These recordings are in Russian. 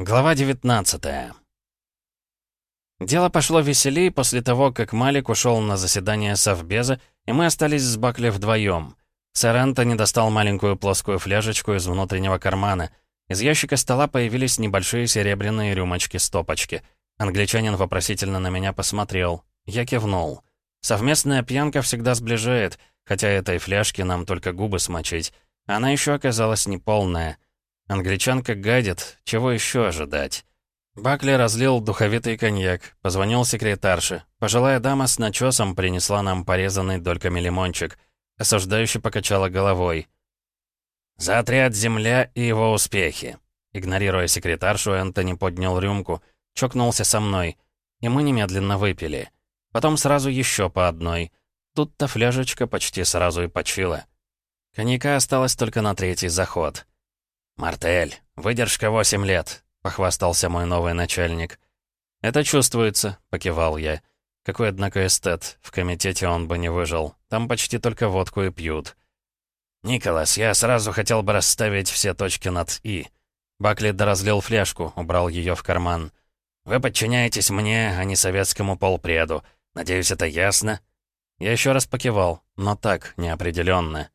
Глава 19 Дело пошло веселее после того, как Малик ушел на заседание Совбеза, и мы остались с Бакли вдвоем. Сэр Антони достал маленькую плоскую фляжечку из внутреннего кармана. Из ящика стола появились небольшие серебряные рюмочки-стопочки. Англичанин вопросительно на меня посмотрел. Я кивнул. Совместная пьянка всегда сближает, хотя этой фляжке нам только губы смочить. Она еще оказалась неполная — Англичанка гадит, чего еще ожидать? Бакли разлил духовитый коньяк, позвонил секретарше. Пожилая дама с начесом принесла нам порезанный дольками лимончик. Осуждающе покачала головой. «За отряд «Земля» и его успехи!» Игнорируя секретаршу, Энтони поднял рюмку, чокнулся со мной, и мы немедленно выпили. Потом сразу еще по одной. Тут-то фляжечка почти сразу и почила. Коньяка осталось только на третий заход. «Мартель, выдержка 8 лет», — похвастался мой новый начальник. «Это чувствуется», — покивал я. Какой, однако, эстет. В комитете он бы не выжил. Там почти только водку и пьют. «Николас, я сразу хотел бы расставить все точки над «и». Бакли доразлил фляжку, убрал ее в карман. «Вы подчиняетесь мне, а не советскому полпреду. Надеюсь, это ясно?» Я еще раз покивал, но так, неопределенно.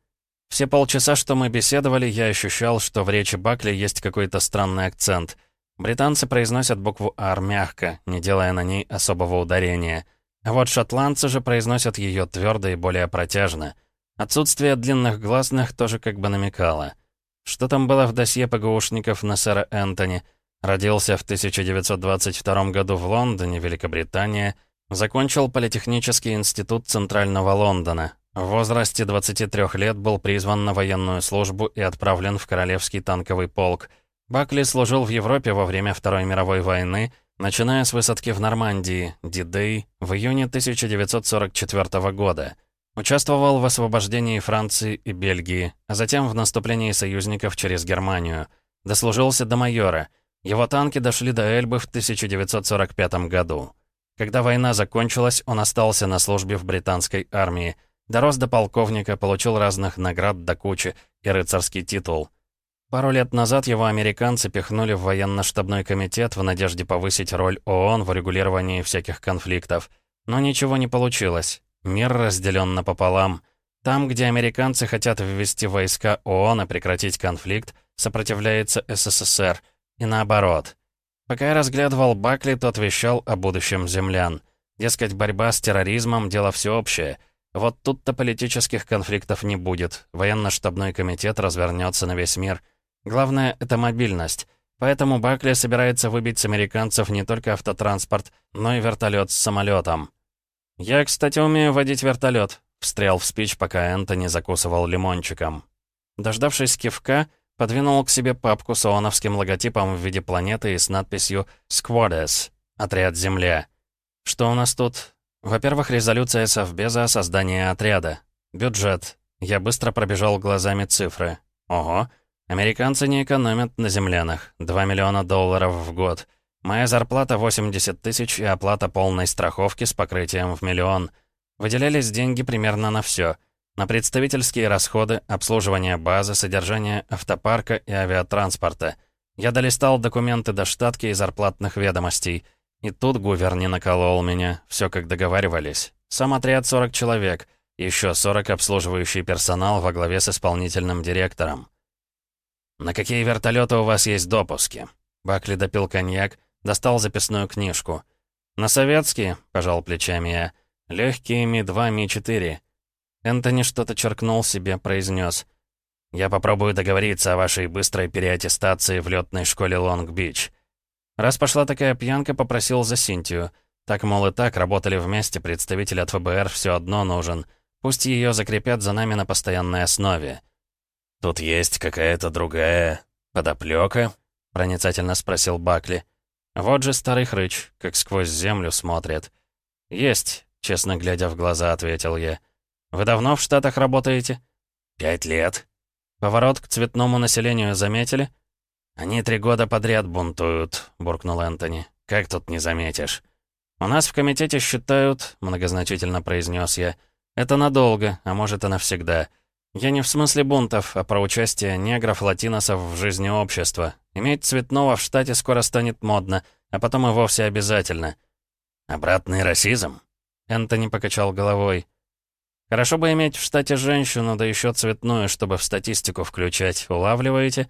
Все полчаса, что мы беседовали, я ощущал, что в речи Бакли есть какой-то странный акцент. Британцы произносят букву «ар» мягко, не делая на ней особого ударения. А вот шотландцы же произносят ее твердо и более протяжно. Отсутствие длинных гласных тоже как бы намекало. Что там было в досье ПГУшников на сэра Энтони? Родился в 1922 году в Лондоне, Великобритания. Закончил Политехнический институт Центрального Лондона. В возрасте 23 лет был призван на военную службу и отправлен в Королевский танковый полк. Бакли служил в Европе во время Второй мировой войны, начиная с высадки в Нормандии, Дидей, в июне 1944 года. Участвовал в освобождении Франции и Бельгии, а затем в наступлении союзников через Германию. Дослужился до майора. Его танки дошли до Эльбы в 1945 году. Когда война закончилась, он остался на службе в британской армии – Дорос до полковника, получил разных наград до кучи и рыцарский титул. Пару лет назад его американцы пихнули в военно-штабной комитет в надежде повысить роль ООН в регулировании всяких конфликтов. Но ничего не получилось. Мир разделен напополам. Там, где американцы хотят ввести войска ООН и прекратить конфликт, сопротивляется СССР. И наоборот. Пока я разглядывал Бакли, тот вещал о будущем землян. Дескать, борьба с терроризмом — дело всеобщее — вот тут-то политических конфликтов не будет. Военно-штабной комитет развернется на весь мир. Главное — это мобильность. Поэтому Бакли собирается выбить с американцев не только автотранспорт, но и вертолет с самолетом. «Я, кстати, умею водить вертолет», — встрял в спич, пока Энтони закусывал лимончиком. Дождавшись кивка, подвинул к себе папку с ооновским логотипом в виде планеты и с надписью «Squades» — «Отряд Земля». «Что у нас тут? Во-первых, резолюция Совбеза о создании отряда. Бюджет. Я быстро пробежал глазами цифры. Ого. Американцы не экономят на землянах. 2 миллиона долларов в год. Моя зарплата 80 тысяч и оплата полной страховки с покрытием в миллион. Выделялись деньги примерно на все. На представительские расходы, обслуживание базы, содержание автопарка и авиатранспорта. Я долистал документы до штатки и зарплатных ведомостей. И тут Гувер не наколол меня, все как договаривались. Сам отряд 40 человек, еще 40 обслуживающий персонал во главе с исполнительным директором. «На какие вертолеты у вас есть допуски?» Бакли допил коньяк, достал записную книжку. «На советские», — пожал плечами я, — «легкие Ми-2, Ми-4». Энтони что-то черкнул себе, произнес. «Я попробую договориться о вашей быстрой переаттестации в летной школе Лонг-Бич. Раз пошла такая пьянка, попросил за Синтию. Так, мол, и так, работали вместе, представитель от ФБР все одно нужен. Пусть ее закрепят за нами на постоянной основе. «Тут есть какая-то другая подоплека?» — проницательно спросил Бакли. Вот же старый хрыч, как сквозь землю смотрит. «Есть», — честно глядя в глаза, ответил я. «Вы давно в Штатах работаете?» «Пять лет». «Поворот к цветному населению заметили?» «Они три года подряд бунтуют», — буркнул Энтони. «Как тут не заметишь?» «У нас в комитете считают», — многозначительно произнес я, «это надолго, а может и навсегда. Я не в смысле бунтов, а про участие негров-латиносов в жизни общества. Иметь цветного в штате скоро станет модно, а потом и вовсе обязательно. Обратный расизм? Энтони покачал головой. Хорошо бы иметь в штате женщину, да еще цветную, чтобы в статистику включать. Улавливаете?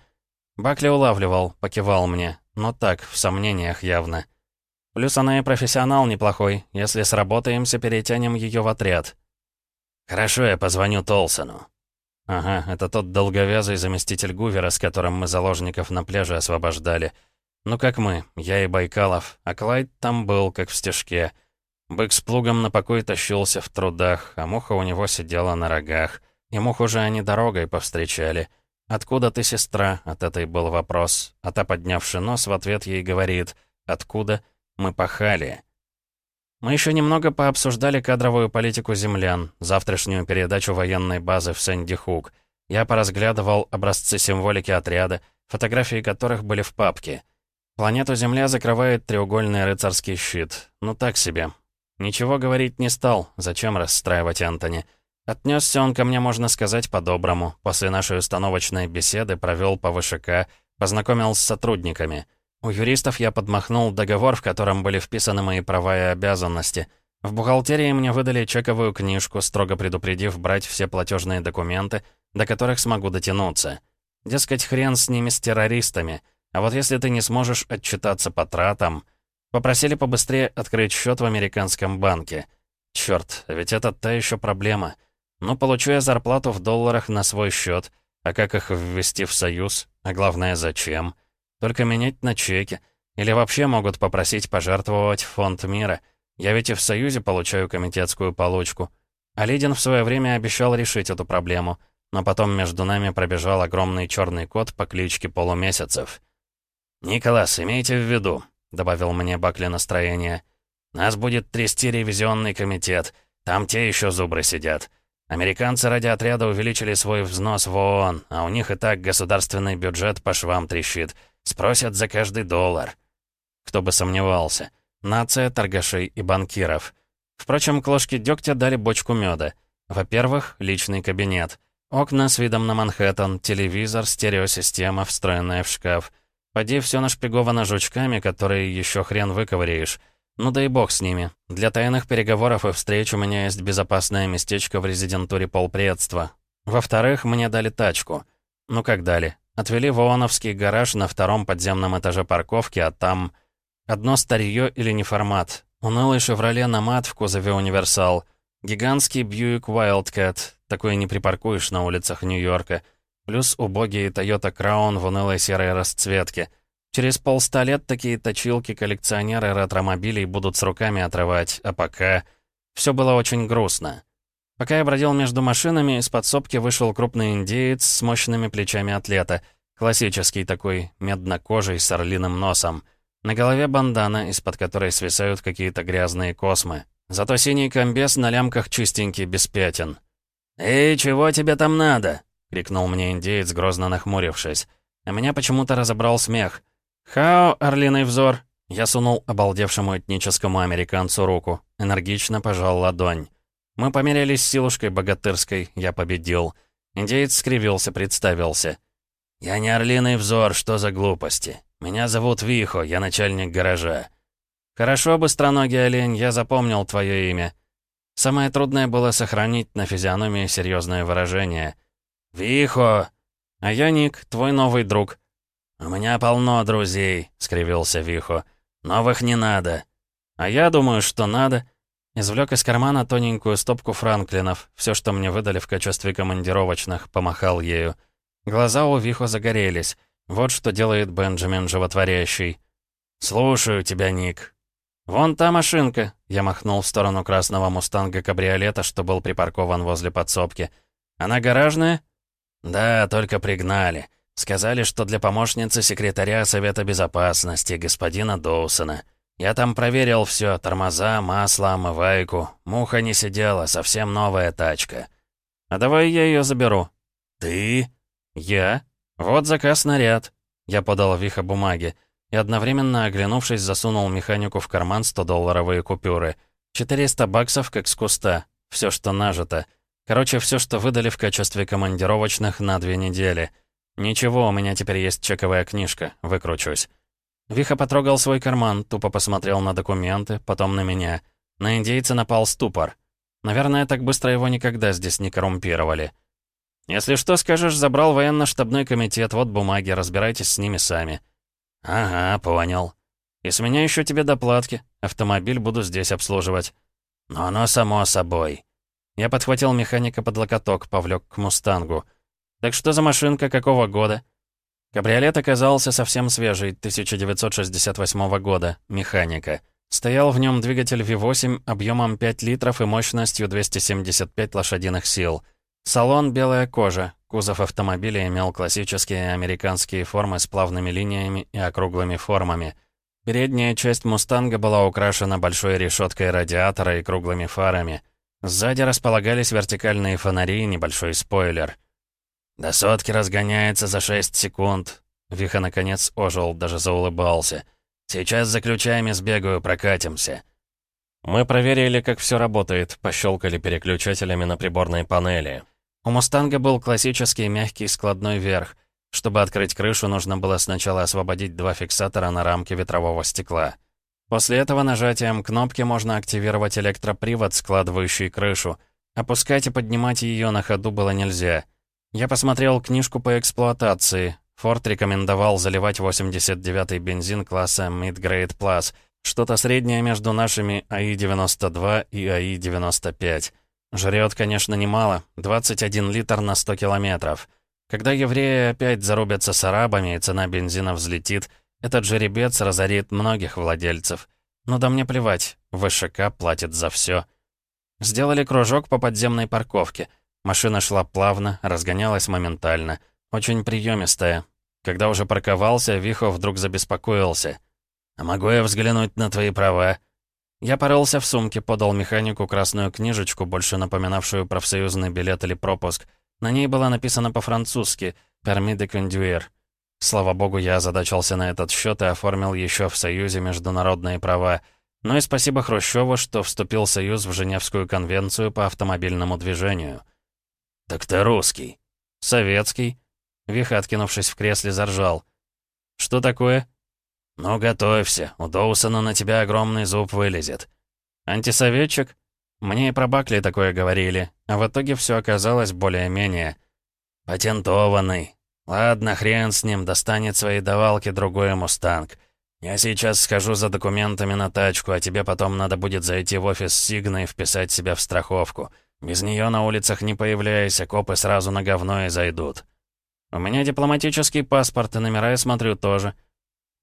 Бакли улавливал, покивал мне. Но так, в сомнениях явно. Плюс она и профессионал неплохой. Если сработаемся, перетянем ее в отряд. Хорошо, я позвоню Толсону. Ага, это тот долговязый заместитель Гувера, с которым мы заложников на пляже освобождали. Ну как мы, я и Байкалов, а Клайд там был, как в стежке. Бык с плугом на покой тащился в трудах, а муха у него сидела на рогах. И мух уже они дорогой повстречали. «Откуда ты, сестра?» — от этой был вопрос. А та, поднявши нос, в ответ ей говорит «Откуда?» «Мы пахали». Мы еще немного пообсуждали кадровую политику землян, завтрашнюю передачу военной базы в Сэнди-Хук. Я поразглядывал образцы символики отряда, фотографии которых были в папке. Планету Земля закрывает треугольный рыцарский щит. Ну так себе. Ничего говорить не стал, зачем расстраивать Антони. Отнесся он ко мне, можно сказать, по-доброму. После нашей установочной беседы провел по ВШК, познакомил с сотрудниками. У юристов я подмахнул договор, в котором были вписаны мои права и обязанности. В бухгалтерии мне выдали чековую книжку, строго предупредив брать все платежные документы, до которых смогу дотянуться. Дескать, хрен с ними, с террористами. А вот если ты не сможешь отчитаться по тратам... Попросили побыстрее открыть счет в американском банке. Черт, ведь это та еще проблема. Ну, получу я зарплату в долларах на свой счет. А как их ввести в Союз? А главное, зачем? Только менять на чеки. Или вообще могут попросить пожертвовать в фонд мира. Я ведь и в Союзе получаю комитетскую получку. А Лидин в свое время обещал решить эту проблему. Но потом между нами пробежал огромный черный кот по кличке Полумесяцев. «Николас, имейте в виду», — добавил мне Бакли настроение, «нас будет трясти ревизионный комитет. Там те еще зубры сидят. Американцы ради отряда увеличили свой взнос в ООН, а у них и так государственный бюджет по швам трещит. Спросят за каждый доллар. Кто бы сомневался. Нация торгашей и банкиров. Впрочем, к ложке дегтя дали бочку меда. Во-первых, личный кабинет. Окна с видом на Манхэттен, телевизор, стереосистема, встроенная в шкаф. Поди все нашпиговано жучками, которые еще хрен выковыряешь. Ну да и бог с ними. Для тайных переговоров и встреч у меня есть безопасное местечко в резидентуре полпредства. Во-вторых, мне дали тачку. Ну как дали? Отвели в ООНовский гараж на втором подземном этаже парковки, а там... Одно старье или неформат. Унылый «Шевроле» Номад в кузове «Универсал». Гигантский «Бьюик Wildcat». Такой не припаркуешь на улицах Нью-Йорка. Плюс убогий «Тойота Краун» в унылой серой расцветке — Через полста лет такие точилки коллекционеры ретромобилей будут с руками отрывать, а пока... Все было очень грустно. Пока я бродил между машинами, из подсобки вышел крупный индеец с мощными плечами атлета. Классический такой, меднокожий, с орлиным носом. На голове бандана, из-под которой свисают какие-то грязные космы. Зато синий комбез на лямках чистенький, без пятен. «Эй, чего тебе там надо?» — крикнул мне индеец, грозно нахмурившись. А меня почему-то разобрал смех — «Хао, орлиный взор!» Я сунул обалдевшему этническому американцу руку. Энергично пожал ладонь. Мы померялись силушкой богатырской, я победил. Индеец скривился, представился. «Я не орлиный взор, что за глупости? Меня зовут Вихо, я начальник гаража». «Хорошо, быстроногий олень, я запомнил твое имя». Самое трудное было сохранить на физиономии серьезное выражение. «Вихо!» «А я Ник, твой новый друг». «У меня полно друзей», — скривился Вихо. «Новых не надо». «А я думаю, что надо». Извлек из кармана тоненькую стопку франклинов, все, что мне выдали в качестве командировочных, помахал ею. Глаза у Вихо загорелись. Вот что делает Бенджамин животворящий. «Слушаю тебя, Ник». «Вон та машинка», — я махнул в сторону красного мустанга-кабриолета, что был припаркован возле подсобки. «Она гаражная?» «Да, только пригнали. Сказали, что для помощницы секретаря Совета Безопасности, господина Доусона. Я там проверил все: тормоза, масло, омывайку. Муха не сидела, совсем новая тачка. А давай я ее заберу. Ты? Я? Вот заказ наряд. Я подал Виха бумаги и одновременно, оглянувшись, засунул механику в карман 100-долларовые купюры. 400 баксов, как с куста. Все, что нажито. Короче, все, что выдали в качестве командировочных на две недели. Ничего, у меня теперь есть чековая книжка, выкручусь. Виха потрогал свой карман, тупо посмотрел на документы, потом на меня. На индейца напал ступор. Наверное, так быстро его никогда здесь не коррумпировали. «Если что скажешь, забрал военно-штабной комитет, вот бумаги, разбирайтесь с ними сами». «Ага, понял. И с меня еще тебе доплатки. Автомобиль буду здесь обслуживать». «Но оно само собой». Я подхватил механика под локоток, повлек к «Мустангу». «Так что за машинка, какого года?» Кабриолет оказался совсем свежий, 1968 года, механика. Стоял в нем двигатель V8 объемом 5 литров и мощностью 275 лошадиных сил. Салон белая кожа, кузов автомобиля имел классические американские формы с плавными линиями и округлыми формами. Передняя часть «Мустанга» была украшена большой решеткой радиатора и круглыми фарами. Сзади располагались вертикальные фонари и небольшой спойлер. «До сотки разгоняется за 6 секунд». Виха, наконец, ожил, даже заулыбался. «Сейчас за ключами сбегаю, прокатимся». Мы проверили, как все работает, пощелкали переключателями на приборной панели. У «Мустанга» был классический мягкий складной верх. Чтобы открыть крышу, нужно было сначала освободить два фиксатора на рамке ветрового стекла. После этого нажатием кнопки можно активировать электропривод, складывающий крышу. Опускать и поднимать ее на ходу было нельзя. Я посмотрел книжку по эксплуатации. Форд рекомендовал заливать 89-й бензин класса Mid Grade Plus, что-то среднее между нашими АИ-92 и АИ-95. Жрет, конечно, немало, 21 литр на 100 километров. Когда евреи опять зарубятся с арабами и цена бензина взлетит, этот жеребец разорит многих владельцев. Ну да мне плевать, ВШК платит за все. Сделали кружок по подземной парковке. Машина шла плавно, разгонялась моментально. Очень приемистая. Когда уже парковался, Вихо вдруг забеспокоился. «А могу я взглянуть на твои права?» Я порылся в сумке, подал механику красную книжечку, больше напоминавшую профсоюзный билет или пропуск. На ней было написано по-французски «Permis de conduire». Слава богу, я озадачился на этот счет и оформил еще в Союзе международные права. Ну и спасибо Хрущеву, что вступил в Союз в Женевскую конвенцию по автомобильному движению. «Так ты русский?» «Советский?» Виха, откинувшись в кресле, заржал. «Что такое?» «Ну, готовься, у Доусона на тебя огромный зуб вылезет». «Антисоветчик?» Мне и про Бакли такое говорили, а в итоге все оказалось более-менее. «Патентованный. Ладно, хрен с ним, достанет свои давалки другой мустанг. Я сейчас схожу за документами на тачку, а тебе потом надо будет зайти в офис Сигна и вписать себя в страховку. Без нее на улицах не появляйся, копы сразу на говно и зайдут». «У меня дипломатический паспорт, и номера я смотрю тоже».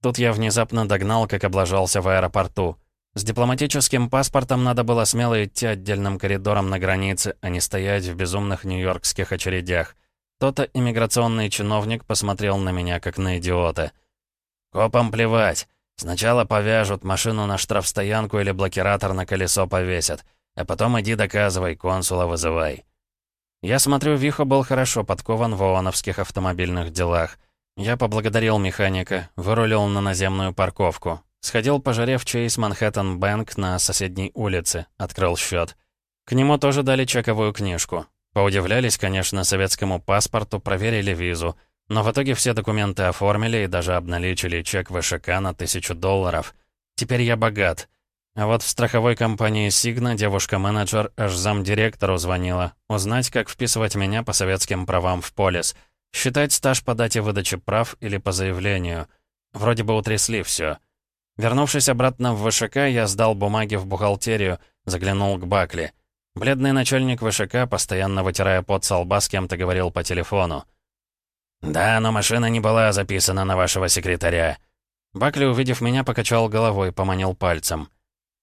Тут я внезапно догнал, как облажался в аэропорту. С дипломатическим паспортом надо было смело идти отдельным коридором на границе, а не стоять в безумных нью-йоркских очередях. То-то иммиграционный чиновник посмотрел на меня, как на идиота. «Копам плевать. Сначала повяжут, машину на штрафстоянку или блокиратор на колесо повесят. А потом иди доказывай, консула вызывай». Я смотрю, Вихо был хорошо подкован в ООНовских автомобильных делах. Я поблагодарил механика, вырулил на наземную парковку. Сходил пожарев Чейз Манхэттен Бэнк на соседней улице, открыл счет. К нему тоже дали чековую книжку. Поудивлялись, конечно, советскому паспорту, проверили визу. Но в итоге все документы оформили и даже обналичили чек ВШК на тысячу долларов. Теперь я богат. А вот в страховой компании «Сигна» девушка-менеджер аж замдиректору звонила. Узнать, как вписывать меня по советским правам в полис — Считать стаж по дате выдачи прав или по заявлению. Вроде бы утрясли все. Вернувшись обратно в ВШК, я сдал бумаги в бухгалтерию, заглянул к Бакли. Бледный начальник ВШК, постоянно вытирая пот со лба, с кем-то говорил по телефону. «Да, но машина не была записана на вашего секретаря». Бакли, увидев меня, покачал головой, поманил пальцем.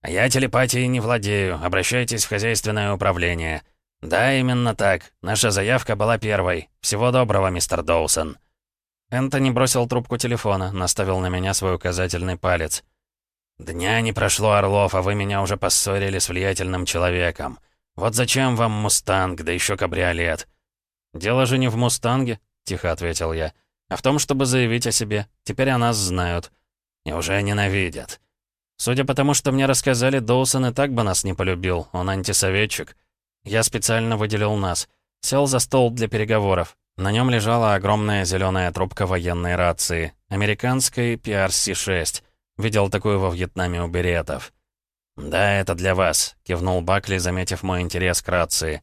«Я телепатией не владею, обращайтесь в хозяйственное управление». «Да, именно так. Наша заявка была первой. Всего доброго, мистер Доусон». Энтони бросил трубку телефона, наставил на меня свой указательный палец. «Дня не прошло, Орлов, а вы меня уже поссорили с влиятельным человеком. Вот зачем вам «Мустанг», да еще кабриолет?» «Дело же не в «Мустанге», — тихо ответил я, «а в том, чтобы заявить о себе. Теперь о нас знают. И уже ненавидят. Судя по тому, что мне рассказали, Доусон и так бы нас не полюбил. Он антисоветчик». Я специально выделил нас. Сел за стол для переговоров. На нем лежала огромная зеленая трубка военной рации. Американской PRC-6. Видел такую во Вьетнаме у беретов. «Да, это для вас», — кивнул Бакли, заметив мой интерес к рации.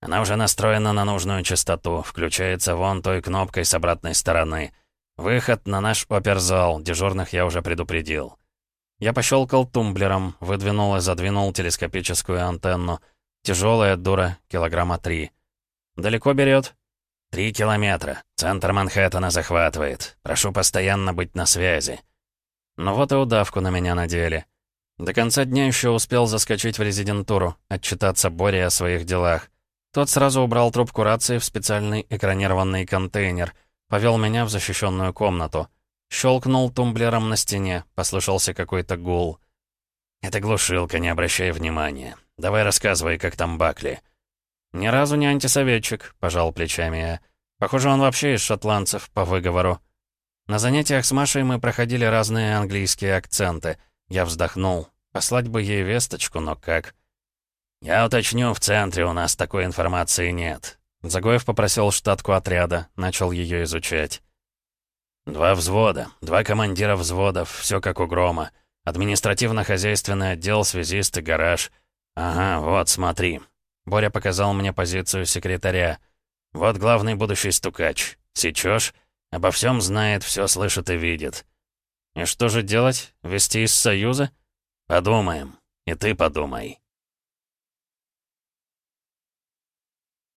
«Она уже настроена на нужную частоту, включается вон той кнопкой с обратной стороны. Выход на наш оперзал, дежурных я уже предупредил». Я пощелкал тумблером, выдвинул и задвинул телескопическую антенну. Тяжелая дура, килограмма три. «Далеко берет?» «Три километра. Центр Манхэттена захватывает. Прошу постоянно быть на связи». Ну вот и удавку на меня надели. До конца дня еще успел заскочить в резидентуру, отчитаться Боре о своих делах. Тот сразу убрал трубку рации в специальный экранированный контейнер, повел меня в защищенную комнату. Щелкнул тумблером на стене, послышался какой-то гул. «Это глушилка, не обращай внимания. Давай рассказывай, как там Бакли». «Ни разу не антисоветчик», — пожал плечами я. «Похоже, он вообще из шотландцев, по выговору». На занятиях с Машей мы проходили разные английские акценты — я вздохнул. Послать бы ей весточку, но как? «Я уточню, в центре у нас такой информации нет». Загоев попросил штатку отряда, начал ее изучать. «Два взвода, два командира взводов, все как у Грома. Административно-хозяйственный отдел, связисты, гараж. Ага, вот, смотри». Боря показал мне позицию секретаря. «Вот главный будущий стукач. Сечешь? Обо всем знает, все слышит и видит. «И что же делать? Вести из Союза?» «Подумаем. И ты подумай».